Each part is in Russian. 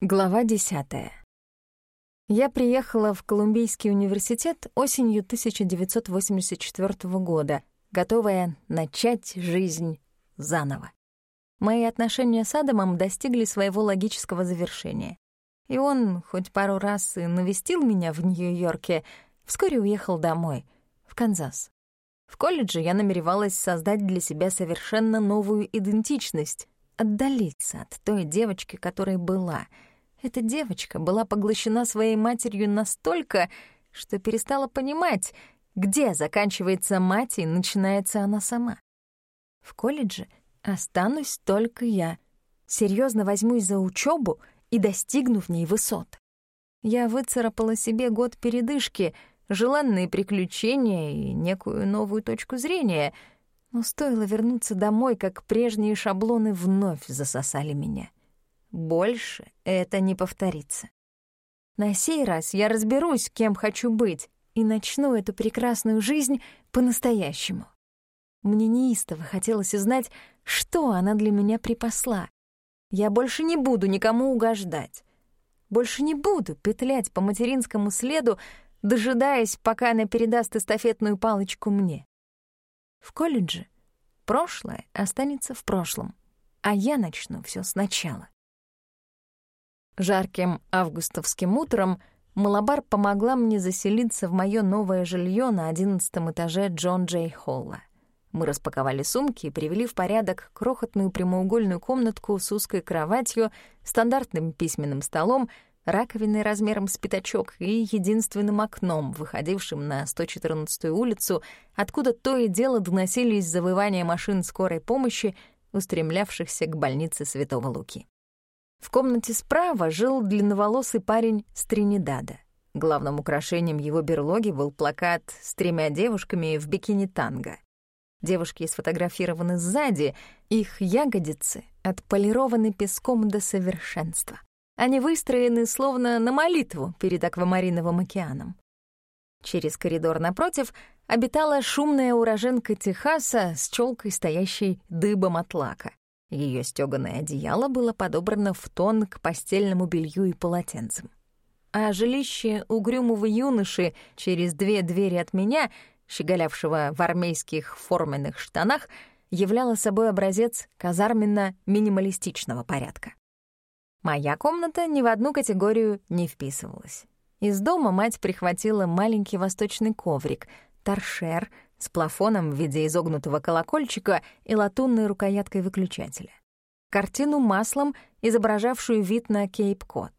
Глава десятая. Я приехала в Колумбийский университет осенью 1984 года, готовая начать жизнь заново. Мои отношения с Адамом достигли своего логического завершения. И он, хоть пару раз и навестил меня в Нью-Йорке, вскоре уехал домой, в Канзас. В колледже я намеревалась создать для себя совершенно новую идентичность, отдалиться от той девочки, которой была — эта девочка была поглощена своей матерью настолько, что перестала понимать, где заканчивается мать и начинается она сама. В колледже останусь только я. Серьезно возьмусь за учебу и достигну в ней высот. Я выцарапала себе год передышки, желанные приключения и некую новую точку зрения, но стоило вернуться домой, как прежние шаблоны вновь засосали меня. Больше это не повторится. На сей раз я разберусь, кем хочу быть, и начну эту прекрасную жизнь по-настоящему. Мне неистово хотелось узнать, что она для меня припасла. Я больше не буду никому угождать. Больше не буду петлять по материнскому следу, дожидаясь, пока она передаст эстафетную палочку мне. В колледже прошлое останется в прошлом, а я начну все сначала. Жарким августовским утром Малабар помогла мне заселиться в мое новое жилье на одиннадцатом этаже Джон Джей Холла. Мы распаковали сумки и привели в порядок крохотную прямоугольную комнатку с узкой кроватью, стандартным письменным столом, раковиной размером с пятачок и единственным окном, выходившим на 114-ю улицу, откуда то и дело доносились завывания машин скорой помощи, устремлявшихся к больнице Святого Луки. В комнате справа жил длинноволосый парень с Тринидада. Главным украшением его берлоги был плакат с тремя девушками в бикини-танго. Девушки сфотографированы сзади, их ягодицы отполированы песком до совершенства. Они выстроены словно на молитву перед аквамариновым океаном. Через коридор напротив обитала шумная уроженка Техаса с челкой, стоящей дыбом от лака. Ее стёганое одеяло было подобрано в тон к постельному белью и полотенцам. А жилище угрюмого юноши через две двери от меня, щеголявшего в армейских форменных штанах, являло собой образец казарменно-минималистичного порядка. Моя комната ни в одну категорию не вписывалась. Из дома мать прихватила маленький восточный коврик, торшер — с плафоном в виде изогнутого колокольчика и латунной рукояткой выключателя. Картину маслом, изображавшую вид на Кейп-Кот.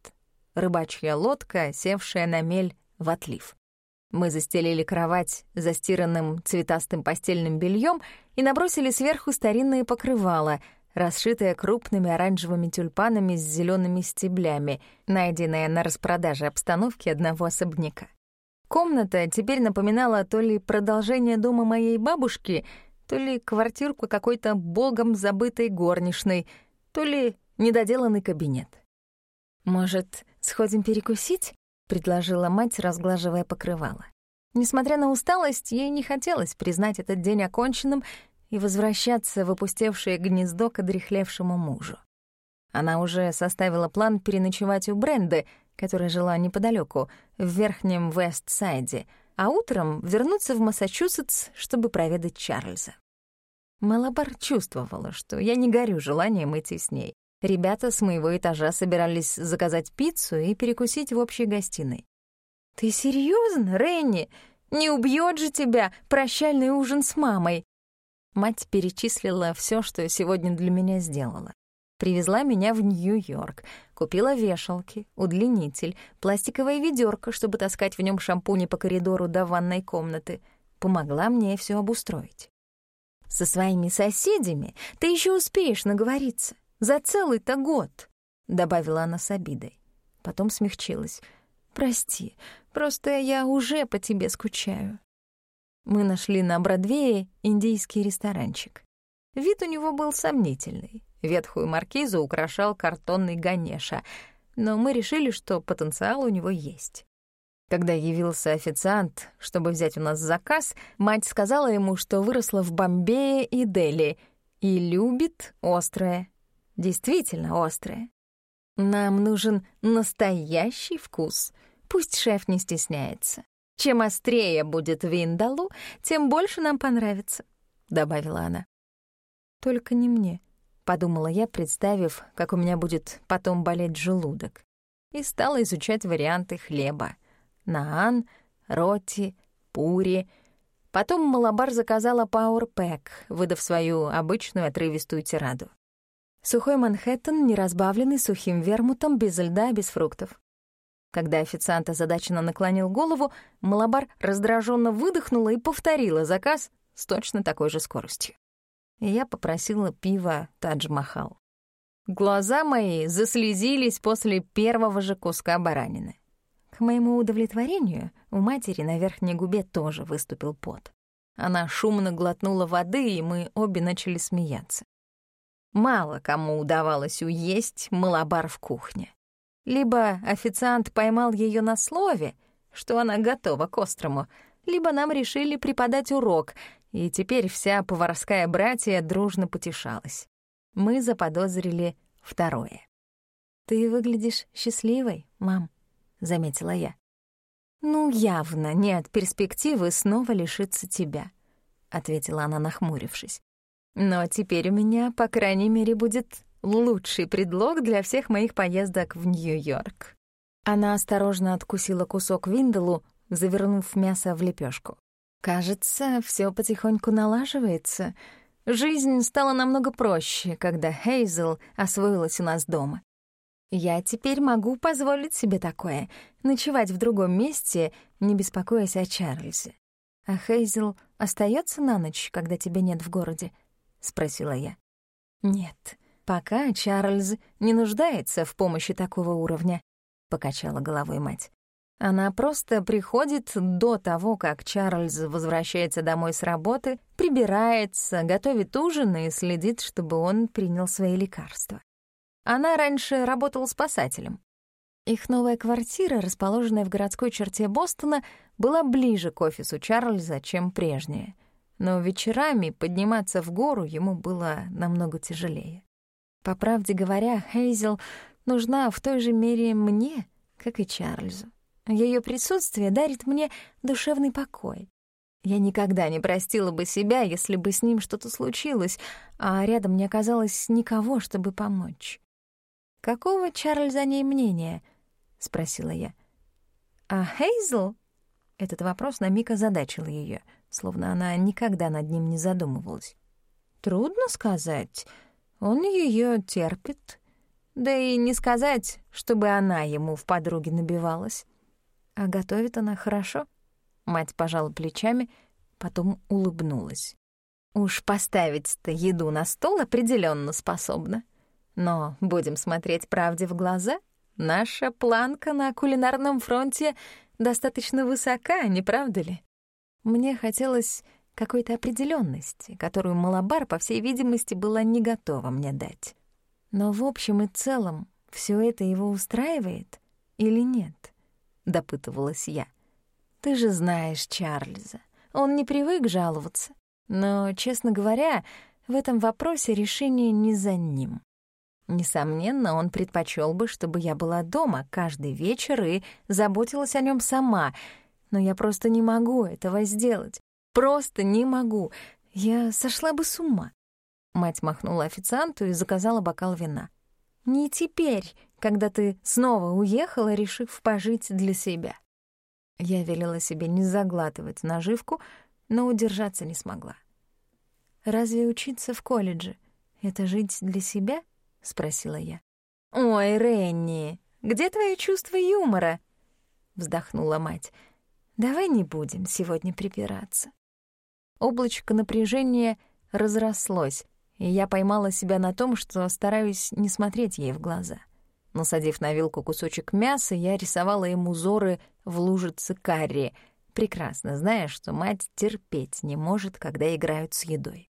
Рыбачья лодка, севшая на мель в отлив. Мы застелили кровать застиранным цветастым постельным бельем и набросили сверху старинные покрывала, расшитые крупными оранжевыми тюльпанами с зелеными стеблями, найденные на распродаже обстановки одного особняка. Комната теперь напоминала то ли продолжение дома моей бабушки, то ли квартирку какой-то богом забытой горничной, то ли недоделанный кабинет. «Может, сходим перекусить?» — предложила мать, разглаживая покрывало. Несмотря на усталость, ей не хотелось признать этот день оконченным и возвращаться в опустевшее гнездо к одрехлевшему мужу. Она уже составила план переночевать у Бренды, которая жила неподалеку, в верхнем Вест-Сайде, а утром вернуться в Массачусетс, чтобы проведать Чарльза. Малабар чувствовала, что я не горю желанием идти с ней. Ребята с моего этажа собирались заказать пиццу и перекусить в общей гостиной. «Ты серьезно, Ренни? Не убьет же тебя прощальный ужин с мамой?» Мать перечислила все, что сегодня для меня сделала. Привезла меня в Нью-Йорк, купила вешалки, удлинитель, пластиковое ведерко, чтобы таскать в нем шампуни по коридору до ванной комнаты. Помогла мне все обустроить. Со своими соседями ты еще успеешь наговориться. За целый-то год, — добавила она с обидой. Потом смягчилась. «Прости, просто я уже по тебе скучаю». Мы нашли на Бродвее индийский ресторанчик. Вид у него был сомнительный. Ветхую маркизу украшал картонный Ганеша, но мы решили, что потенциал у него есть. Когда явился официант, чтобы взять у нас заказ, мать сказала ему, что выросла в Бомбее и Дели и любит острое. Действительно острое. Нам нужен настоящий вкус. Пусть шеф не стесняется. Чем острее будет виндалу, тем больше нам понравится», — добавила она. «Только не мне», — подумала я, представив, как у меня будет потом болеть желудок. И стала изучать варианты хлеба. Наан, роти, пури. Потом Малабар заказала пауэрпэк, выдав свою обычную отрывистую тираду. Сухой Манхэттен, не разбавленный сухим вермутом, без льда, без фруктов. Когда официант озадаченно наклонил голову, Малабар раздраженно выдохнула и повторила заказ с точно такой же скоростью. Я попросила пива Тадж-Махал. Глаза мои заслезились после первого же куска баранины. К моему удовлетворению у матери на верхней губе тоже выступил пот. Она шумно глотнула воды, и мы обе начали смеяться. Мало кому удавалось уесть малобар в кухне. Либо официант поймал ее на слове, что она готова к острому, либо нам решили преподать урок, и теперь вся поварская братья дружно потешалась. Мы заподозрили второе. «Ты выглядишь счастливой, мам», — заметила я. «Ну, явно не от перспективы снова лишиться тебя», — ответила она, нахмурившись. Но теперь у меня, по крайней мере, будет лучший предлог для всех моих поездок в Нью-Йорк. Она осторожно откусила кусок винделу, завернув мясо в лепешку. Кажется, все потихоньку налаживается. Жизнь стала намного проще, когда Хейзел освоилась у нас дома. Я теперь могу позволить себе такое — ночевать в другом месте, не беспокоясь о Чарльзе. А Хейзел остается на ночь, когда тебя нет в городе? — спросила я. «Нет, пока Чарльз не нуждается в помощи такого уровня», — покачала головой мать. Она просто приходит до того, как Чарльз возвращается домой с работы, прибирается, готовит ужин и следит, чтобы он принял свои лекарства. Она раньше работала спасателем. Их новая квартира, расположенная в городской черте Бостона, была ближе к офису Чарльза, чем прежняя но вечерами подниматься в гору ему было намного тяжелее. По правде говоря, Хейзел нужна в той же мере мне, как и Чарльзу. Ее присутствие дарит мне душевный покой. Я никогда не простила бы себя, если бы с ним что-то случилось, а рядом не оказалось никого, чтобы помочь. «Какого Чарльз о ней мнения?» — спросила я. «А Хейзел?» Этот вопрос на миг озадачил ее — словно она никогда над ним не задумывалась. Трудно сказать. Он ее терпит. Да и не сказать, чтобы она ему в подруге набивалась. А готовит она хорошо. Мать пожала плечами, потом улыбнулась. Уж поставить-то еду на стол определенно способна. Но будем смотреть правде в глаза. Наша планка на кулинарном фронте достаточно высока, не правда ли? Мне хотелось какой-то определенности, которую Малабар, по всей видимости, была не готова мне дать. Но в общем и целом все это его устраивает или нет? Допытывалась я. Ты же знаешь Чарльза. Он не привык жаловаться. Но, честно говоря, в этом вопросе решение не за ним. Несомненно, он предпочел бы, чтобы я была дома каждый вечер и заботилась о нем сама — но я просто не могу этого сделать. Просто не могу. Я сошла бы с ума. Мать махнула официанту и заказала бокал вина. «Не теперь, когда ты снова уехала, решив пожить для себя». Я велела себе не заглатывать наживку, но удержаться не смогла. «Разве учиться в колледже — это жить для себя?» — спросила я. «Ой, Ренни, где твое чувство юмора?» — вздохнула мать. Давай не будем сегодня припираться. Облачко напряжения разрослось, и я поймала себя на том, что стараюсь не смотреть ей в глаза. Насадив на вилку кусочек мяса, я рисовала им узоры в лужице карри, прекрасно зная, что мать терпеть не может, когда играют с едой.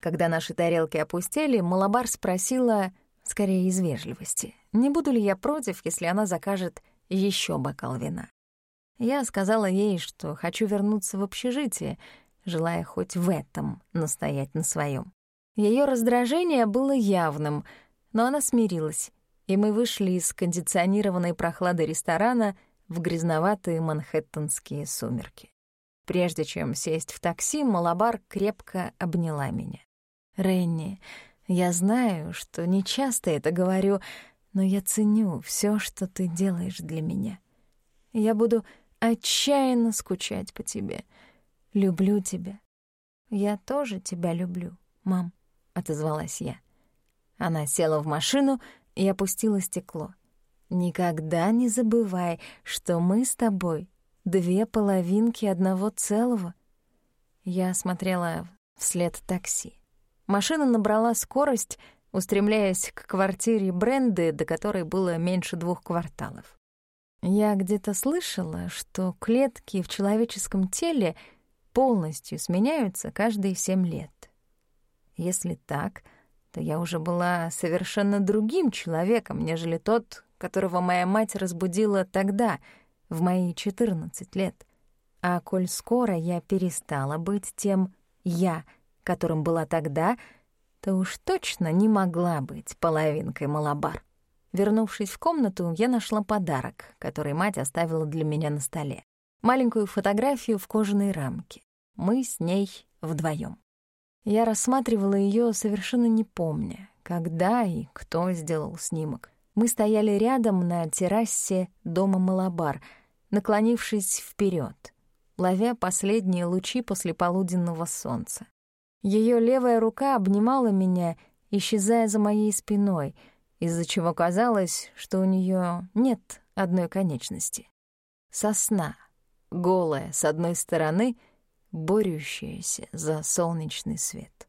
Когда наши тарелки опустели, Малабар спросила, скорее из вежливости, не буду ли я против, если она закажет еще бокал вина. Я сказала ей, что хочу вернуться в общежитие, желая хоть в этом настоять на своем. Ее раздражение было явным, но она смирилась и мы вышли из кондиционированной прохлады ресторана в грязноватые манхэттенские сумерки. Прежде чем сесть в такси, Малабар крепко обняла меня. «Ренни, я знаю, что не часто это говорю, но я ценю все, что ты делаешь для меня. Я буду отчаянно скучать по тебе. Люблю тебя. Я тоже тебя люблю, мам», — отозвалась я. Она села в машину и опустила стекло. «Никогда не забывай, что мы с тобой две половинки одного целого». Я смотрела вслед такси. Машина набрала скорость, устремляясь к квартире Бренды, до которой было меньше двух кварталов. Я где-то слышала, что клетки в человеческом теле полностью сменяются каждые семь лет. Если так, то я уже была совершенно другим человеком, нежели тот, которого моя мать разбудила тогда, в мои 14 лет. А коль скоро я перестала быть тем «я», которым была тогда, то уж точно не могла быть половинкой Малабар. Вернувшись в комнату, я нашла подарок, который мать оставила для меня на столе. Маленькую фотографию в кожаной рамке. Мы с ней вдвоем. Я рассматривала ее, совершенно не помня, когда и кто сделал снимок. Мы стояли рядом на террасе дома Малабар, наклонившись вперед, ловя последние лучи после полуденного солнца. Ее левая рука обнимала меня, исчезая за моей спиной, из-за чего казалось, что у нее нет одной конечности. Сосна, голая с одной стороны, борющаяся за солнечный свет.